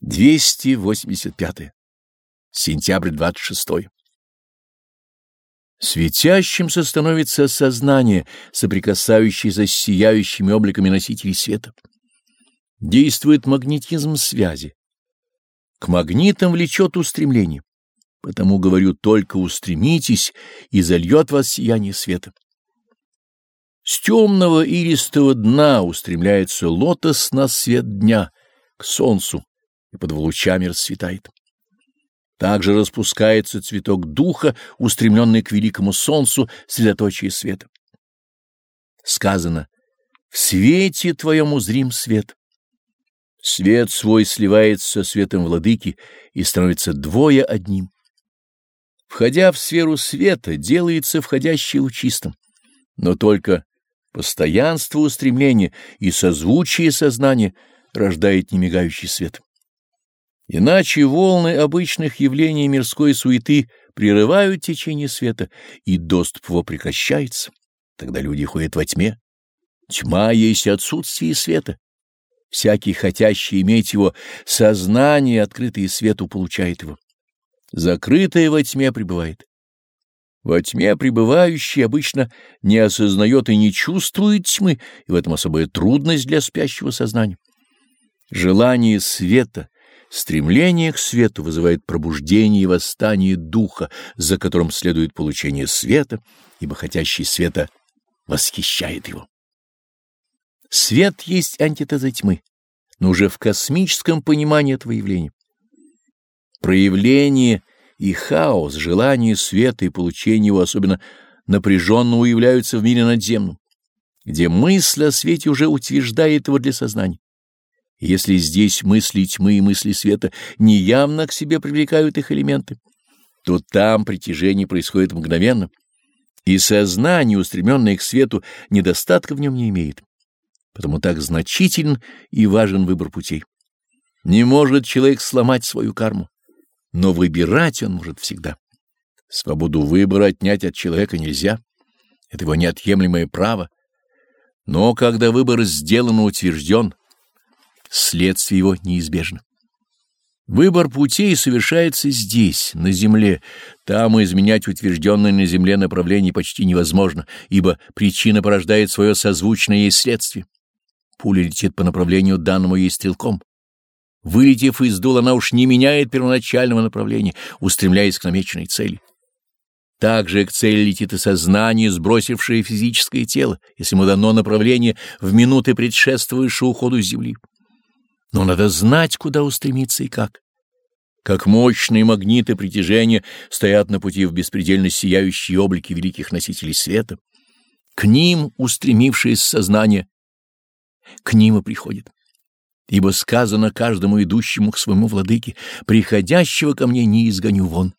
285. Сентябрь 26. Светящимся становится сознание, соприкасающееся с сияющими обликами носителей света. Действует магнетизм связи. К магнитам влечет устремление. Потому говорю, только устремитесь, и зальет вас сияние света. С темного иристого дна устремляется лотос на свет дня, к солнцу, и под лучами расцветает. Также распускается цветок духа, устремленный к великому солнцу, средоточие света. Сказано, в свете твоем узрим свет. Свет свой сливается со светом владыки и становится двое одним. Входя в сферу света, делается входящий лучистым, но только постоянство устремления и созвучие сознания рождает немигающий свет. Иначе волны обычных явлений мирской суеты прерывают течение света, и доступ его прекращается. Тогда люди ходят во тьме. Тьма есть отсутствие света. Всякий, хотящий иметь его, сознание, открытое свету, получает его. Закрытое во тьме пребывает. Во тьме пребывающий обычно не осознает и не чувствует тьмы, и в этом особая трудность для спящего сознания. Желание света — Стремление к свету вызывает пробуждение и восстание духа, за которым следует получение света, ибо хотящий света восхищает его. Свет есть антитеза тьмы, но уже в космическом понимании этого явления. Проявление и хаос, желание света и получение его особенно напряженно уявляются в мире надземном, где мысль о свете уже утверждает его для сознания. Если здесь мысли тьмы и мысли света неявно к себе привлекают их элементы, то там притяжение происходит мгновенно, и сознание, устремленное к свету, недостатка в нем не имеет. Потому так значителен и важен выбор путей. Не может человек сломать свою карму, но выбирать он может всегда. Свободу выбора отнять от человека нельзя, это его неотъемлемое право. Но когда выбор сделан и утвержден, следствие его неизбежно. Выбор путей совершается здесь, на земле. Там изменять утвержденное на земле направление почти невозможно, ибо причина порождает свое созвучное ей следствие. Пуля летит по направлению данному ей стрелком. Вылетев из дула, она уж не меняет первоначального направления, устремляясь к намеченной цели. Также к цели летит и сознание, сбросившее физическое тело, если ему дано направление в минуты предшествующие уходу с земли. Но надо знать, куда устремиться и как. Как мощные магниты притяжения стоят на пути в беспредельно сияющие облики великих носителей света. К ним устремившееся сознание, к ним и приходит. Ибо сказано каждому идущему к своему владыке, приходящего ко мне не изгоню вон.